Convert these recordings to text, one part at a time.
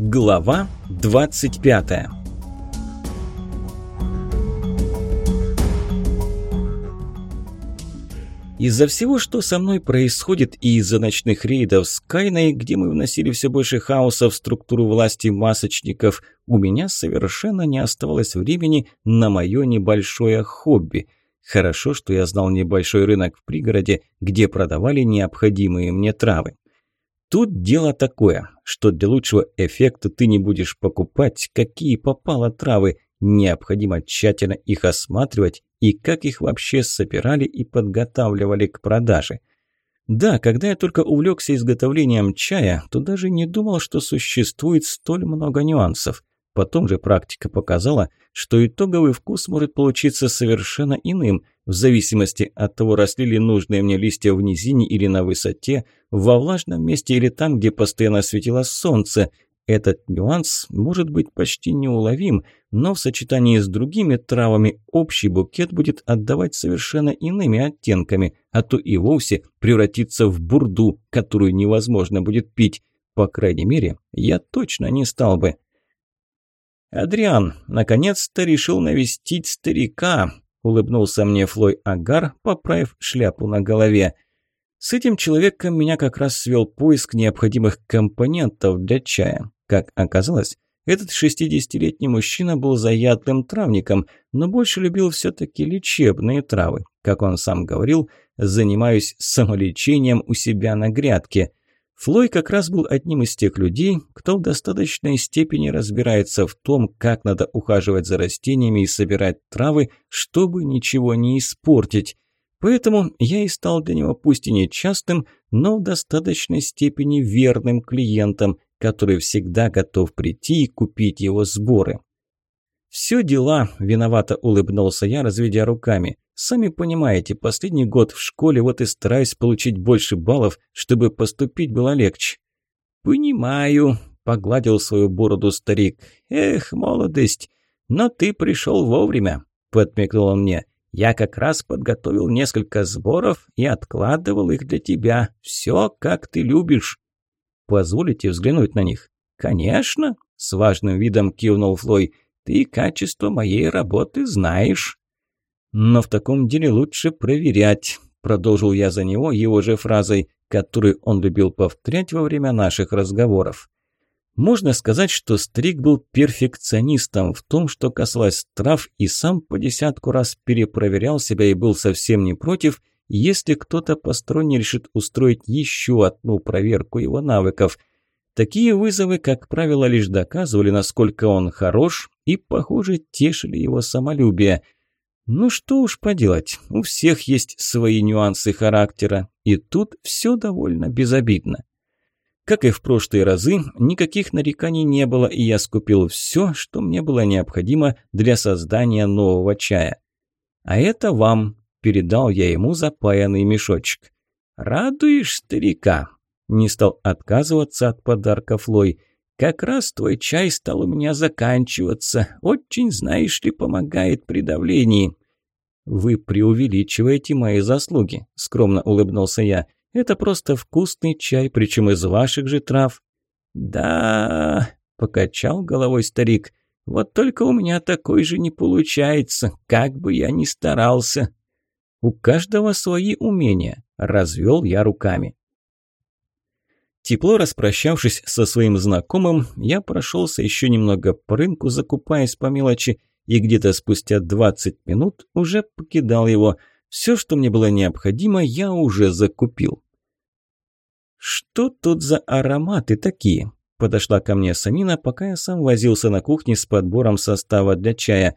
Глава 25 Из-за всего, что со мной происходит, и из-за ночных рейдов с Кайной, где мы вносили все больше хаоса в структуру власти масочников, у меня совершенно не оставалось времени на мое небольшое хобби. Хорошо, что я знал небольшой рынок в пригороде, где продавали необходимые мне травы. Тут дело такое, что для лучшего эффекта ты не будешь покупать, какие попало травы, необходимо тщательно их осматривать и как их вообще собирали и подготавливали к продаже. Да, когда я только увлекся изготовлением чая, то даже не думал, что существует столь много нюансов. Потом же практика показала, что итоговый вкус может получиться совершенно иным, в зависимости от того, росли ли нужные мне листья в низине или на высоте, во влажном месте или там, где постоянно светило солнце. Этот нюанс может быть почти неуловим, но в сочетании с другими травами общий букет будет отдавать совершенно иными оттенками, а то и вовсе превратиться в бурду, которую невозможно будет пить. По крайней мере, я точно не стал бы. «Адриан, наконец-то решил навестить старика», – улыбнулся мне Флой Агар, поправив шляпу на голове. «С этим человеком меня как раз свел поиск необходимых компонентов для чая. Как оказалось, этот 60-летний мужчина был заядлым травником, но больше любил все-таки лечебные травы. Как он сам говорил, занимаюсь самолечением у себя на грядке. Флой как раз был одним из тех людей, кто в достаточной степени разбирается в том, как надо ухаживать за растениями и собирать травы, чтобы ничего не испортить. Поэтому я и стал для него пусть и не частым, но в достаточной степени верным клиентом, который всегда готов прийти и купить его сборы. «Все дела», – виновато улыбнулся я, разведя руками. Сами понимаете, последний год в школе, вот и стараюсь получить больше баллов, чтобы поступить было легче». «Понимаю», – погладил свою бороду старик. «Эх, молодость, но ты пришел вовремя», – подмигнул он мне. «Я как раз подготовил несколько сборов и откладывал их для тебя. Все, как ты любишь». «Позволите взглянуть на них?» «Конечно», – с важным видом кивнул Флой. «Ты качество моей работы знаешь». «Но в таком деле лучше проверять», – продолжил я за него его же фразой, которую он любил повторять во время наших разговоров. Можно сказать, что Стрик был перфекционистом в том, что касалось трав, и сам по десятку раз перепроверял себя и был совсем не против, если кто-то посторонний решит устроить еще одну проверку его навыков. Такие вызовы, как правило, лишь доказывали, насколько он хорош, и, похоже, тешили его самолюбие – ну что уж поделать, у всех есть свои нюансы характера, и тут все довольно безобидно. Как и в прошлые разы, никаких нареканий не было, и я скупил все, что мне было необходимо для создания нового чая. А это вам, передал я ему запаянный мешочек. Радуешь старика? Не стал отказываться от подарка Флой. Как раз твой чай стал у меня заканчиваться. Очень, знаешь ли, помогает при давлении. «Вы преувеличиваете мои заслуги», – скромно улыбнулся я. «Это просто вкусный чай, причем из ваших же трав». «Да...» – покачал головой старик. «Вот только у меня такой же не получается, как бы я ни старался». «У каждого свои умения», – развел я руками. Тепло распрощавшись со своим знакомым, я прошелся еще немного по рынку, закупаясь по мелочи, и где-то спустя 20 минут уже покидал его. Все, что мне было необходимо, я уже закупил. «Что тут за ароматы такие?» Подошла ко мне Самина, пока я сам возился на кухне с подбором состава для чая.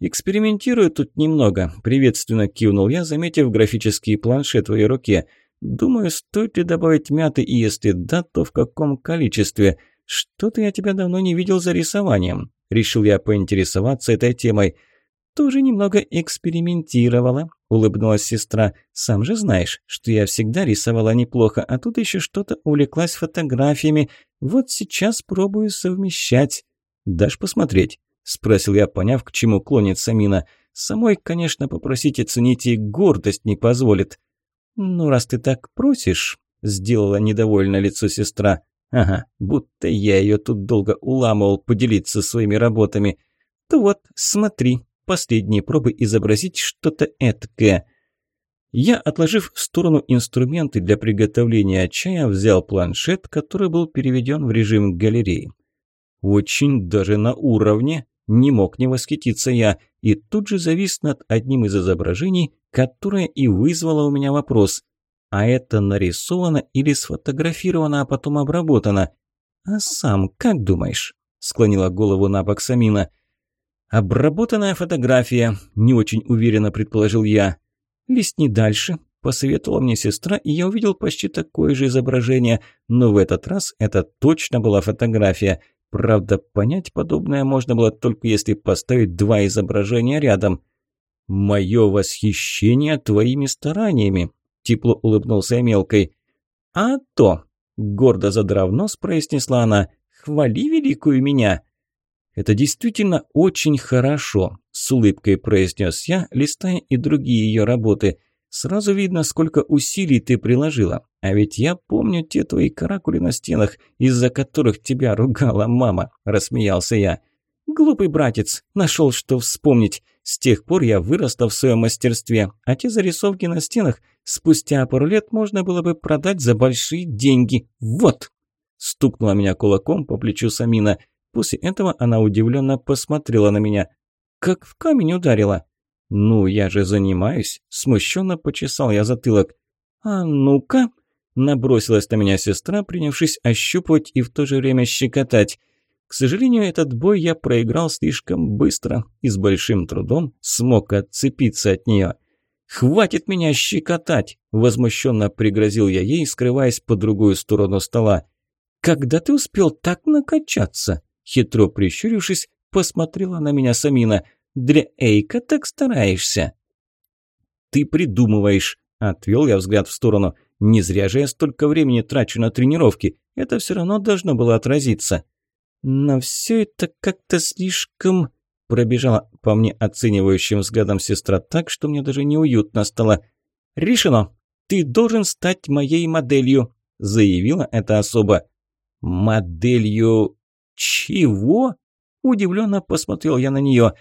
«Экспериментирую тут немного», – приветственно кивнул я, заметив графический планшет в ее руке. «Думаю, стоит ли добавить мяты, и если да, то в каком количестве? Что-то я тебя давно не видел за рисованием». Решил я поинтересоваться этой темой. «Тоже немного экспериментировала», – улыбнулась сестра. «Сам же знаешь, что я всегда рисовала неплохо, а тут еще что-то увлеклась фотографиями. Вот сейчас пробую совмещать». «Дашь посмотреть?» – спросил я, поняв, к чему клонится Мина. «Самой, конечно, попросить оценить и гордость не позволит». «Ну, раз ты так просишь», – сделала недовольное лицо сестра. Ага, будто я ее тут долго уламывал поделиться своими работами. То вот, смотри, последние пробы изобразить что-то эткое. Я, отложив в сторону инструменты для приготовления чая, взял планшет, который был переведен в режим галереи. Очень даже на уровне, не мог не восхититься я, и тут же завис над одним из изображений, которое и вызвало у меня вопрос. А это нарисовано или сфотографировано, а потом обработано? А сам как думаешь? Склонила голову на бок Самина. Обработанная фотография, не очень уверенно предположил я. «Листни дальше», – посоветовала мне сестра, и я увидел почти такое же изображение, но в этот раз это точно была фотография. Правда, понять подобное можно было только если поставить два изображения рядом. «Мое восхищение твоими стараниями», – тепло улыбнулся мелкой. «А то», – гордо задрав нос, произнесла она, – «хвали великую меня». «Это действительно очень хорошо», – с улыбкой произнес я, листая и другие ее работы. «Сразу видно, сколько усилий ты приложила. А ведь я помню те твои каракули на стенах, из-за которых тебя ругала мама», – рассмеялся я. «Глупый братец, нашел, что вспомнить. С тех пор я выросла в своем мастерстве, а те зарисовки на стенах спустя пару лет можно было бы продать за большие деньги. Вот!» Стукнула меня кулаком по плечу Самина – После этого она удивленно посмотрела на меня. «Как в камень ударила?» «Ну, я же занимаюсь», – смущенно почесал я затылок. «А ну-ка!» – набросилась на меня сестра, принявшись ощупывать и в то же время щекотать. К сожалению, этот бой я проиграл слишком быстро и с большим трудом смог отцепиться от нее. «Хватит меня щекотать!» – возмущенно пригрозил я ей, скрываясь по другую сторону стола. «Когда ты успел так накачаться?» Хитро прищурившись, посмотрела на меня Самина. «Для Эйка так стараешься?» «Ты придумываешь», – отвел я взгляд в сторону. «Не зря же я столько времени трачу на тренировки. Это все равно должно было отразиться». «Но все это как-то слишком...» Пробежала по мне оценивающим взглядом сестра так, что мне даже неуютно стало. «Решено! Ты должен стать моей моделью!» Заявила эта особа. «Моделью «Чего?» – удивленно посмотрел я на нее.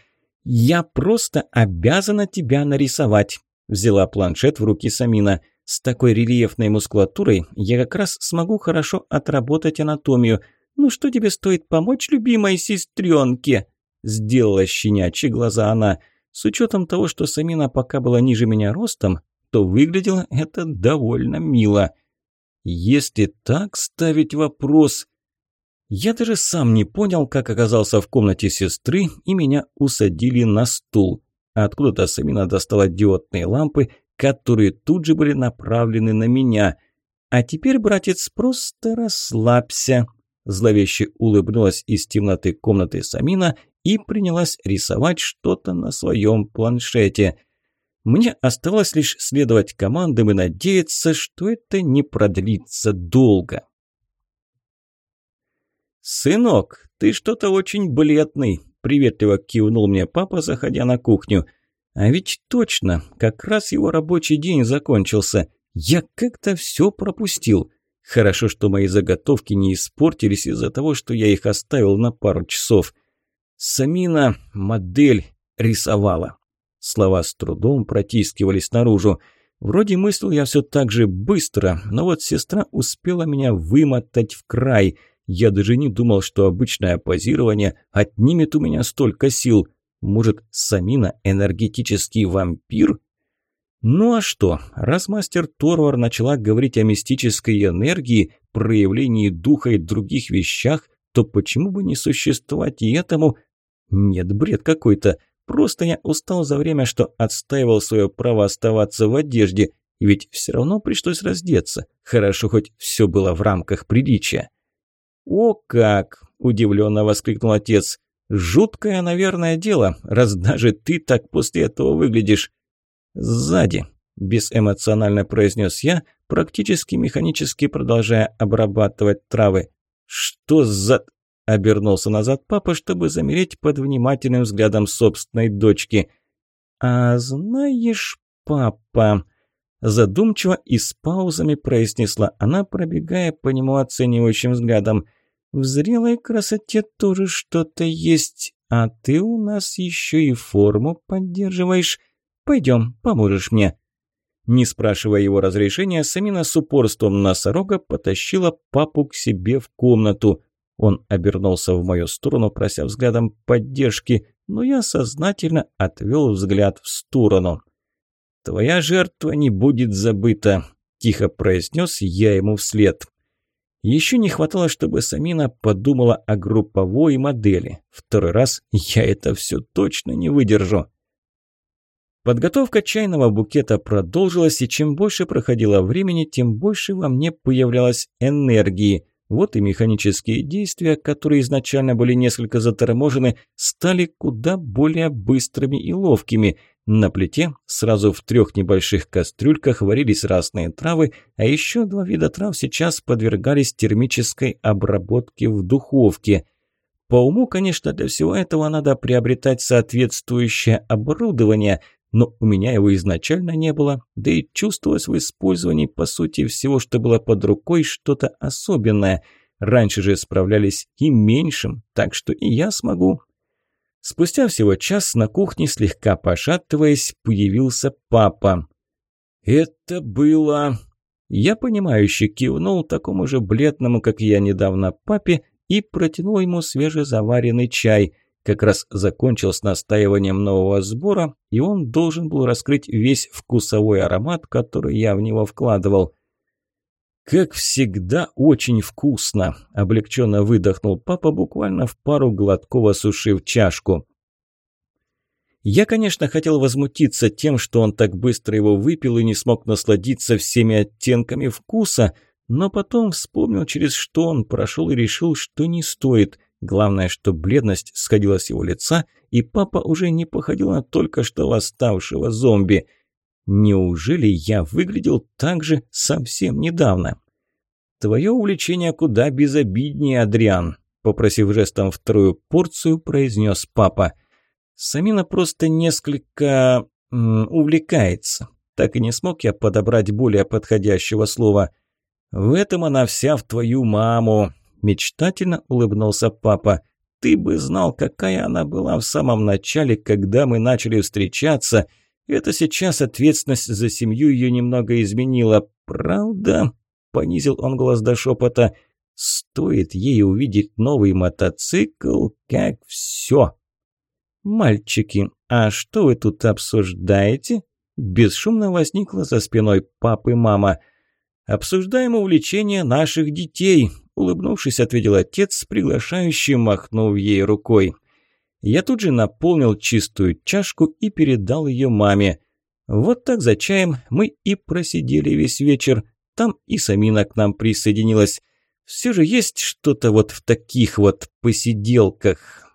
«Я просто обязана тебя нарисовать», – взяла планшет в руки Самина. «С такой рельефной мускулатурой я как раз смогу хорошо отработать анатомию. Ну что тебе стоит помочь любимой сестренке?» Сделала щенячьи глаза она. С учетом того, что Самина пока была ниже меня ростом, то выглядело это довольно мило. Если так ставить вопрос, я даже сам не понял, как оказался в комнате сестры, и меня усадили на стул. Откуда-то Самина достала диодные лампы, которые тут же были направлены на меня. «А теперь, братец, просто расслабься», – зловеще улыбнулась из темноты комнаты Самина и принялась рисовать что-то на своем планшете. Мне оставалось лишь следовать командам и надеяться, что это не продлится долго. «Сынок, ты что-то очень бледный», – приветливо кивнул мне папа, заходя на кухню. «А ведь точно, как раз его рабочий день закончился. Я как-то все пропустил. Хорошо, что мои заготовки не испортились из-за того, что я их оставил на пару часов. Самина модель рисовала». Слова с трудом протискивались наружу. Вроде мыслил я все так же быстро, но вот сестра успела меня вымотать в край – я даже не думал, что обычное позирование отнимет у меня столько сил. Может, Самина энергетический вампир? Ну а что, раз мастер Торвар начала говорить о мистической энергии, проявлении духа и других вещах, то почему бы не существовать и этому? Нет, бред какой-то. Просто я устал за время, что отстаивал свое право оставаться в одежде, ведь все равно пришлось раздеться. Хорошо, хоть все было в рамках приличия. «О как!» – удивленно воскликнул отец. «Жуткое, наверное, дело, раз даже ты так после этого выглядишь». «Сзади», – безэмоционально произнес я, практически механически продолжая обрабатывать травы. «Что за...» – обернулся назад папа, чтобы замереть под внимательным взглядом собственной дочки. «А знаешь, папа...» Задумчиво и с паузами произнесла она, пробегая по нему оценивающим взглядом. «В зрелой красоте тоже что-то есть, а ты у нас еще и форму поддерживаешь. Пойдем, поможешь мне». Не спрашивая его разрешения, Самина с упорством носорога потащила папу к себе в комнату. Он обернулся в мою сторону, прося взглядом поддержки, но я сознательно отвел взгляд в сторону. «Твоя жертва не будет забыта», – тихо произнес я ему вслед. Еще не хватало, чтобы Самина подумала о групповой модели. Второй раз я это все точно не выдержу. Подготовка чайного букета продолжилась, и чем больше проходило времени, тем больше во мне появлялось энергии. Вот и механические действия, которые изначально были несколько заторможены, стали куда более быстрыми и ловкими. На плите сразу в трех небольших кастрюльках варились разные травы, а еще два вида трав сейчас подвергались термической обработке в духовке. По уму, конечно, для всего этого надо приобретать соответствующее оборудование, но у меня его изначально не было, да и чувствовалось в использовании, по сути, всего, что было под рукой, что-то особенное. Раньше же справлялись и меньшим, так что и я смогу. Спустя всего час на кухне, слегка пошатываясь, появился папа. «Это было...» Я понимающе кивнул такому же бледному, как я недавно, папе и протянул ему свежезаваренный чай – как раз закончил с настаиванием нового сбора, и он должен был раскрыть весь вкусовой аромат, который я в него вкладывал. «Как всегда, очень вкусно!» – облегченно выдохнул папа, буквально в пару глотков осушив чашку. Я, конечно, хотел возмутиться тем, что он так быстро его выпил и не смог насладиться всеми оттенками вкуса, но потом вспомнил, через что он прошел и решил, что не стоит – Главное, что бледность сходила с его лица, и папа уже не походил на только что восставшего зомби. Неужели я выглядел так же совсем недавно? «Твое увлечение куда безобиднее, Адриан», – попросив жестом вторую порцию, произнес папа. «Самина просто несколько... увлекается. Так и не смог я подобрать более подходящего слова. В этом она вся в твою маму», Мечтательно улыбнулся папа. «Ты бы знал, какая она была в самом начале, когда мы начали встречаться. Это сейчас ответственность за семью ее немного изменила. Правда?» Понизил он голос до шепота. «Стоит ей увидеть новый мотоцикл, как все!» «Мальчики, а что вы тут обсуждаете?» Бесшумно возникла за спиной папы мама. «Обсуждаем увлечение наших детей», Улыбнувшись, ответил отец, приглашающий, махнув ей рукой. Я тут же наполнил чистую чашку и передал ее маме. Вот так за чаем мы и просидели весь вечер. Там и Самина к нам присоединилась. Все же есть что-то вот в таких вот посиделках.